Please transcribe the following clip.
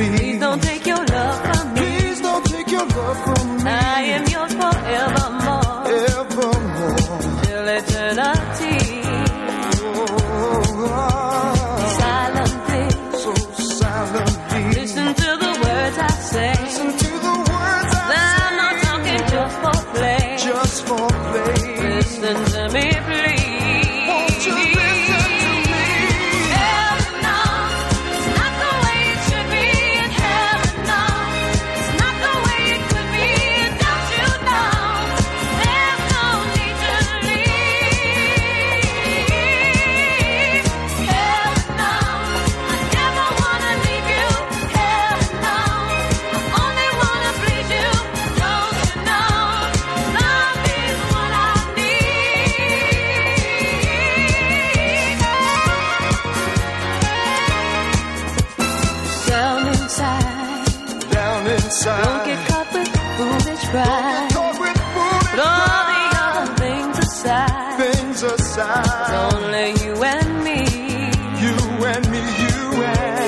Please don't take your love from me. Please don't take your love from me. I am yours forevermore. Forevermore. Till eternity. Oh, oh. Silently. So silently. Listen to the words I say. Listen to the words I am not talking just for play. Just for play. Listen to me. Inside. don't get caught with foolish pride. Caught with foolish Put all the other things aside. things aside. Only you and me. you and me. You and me,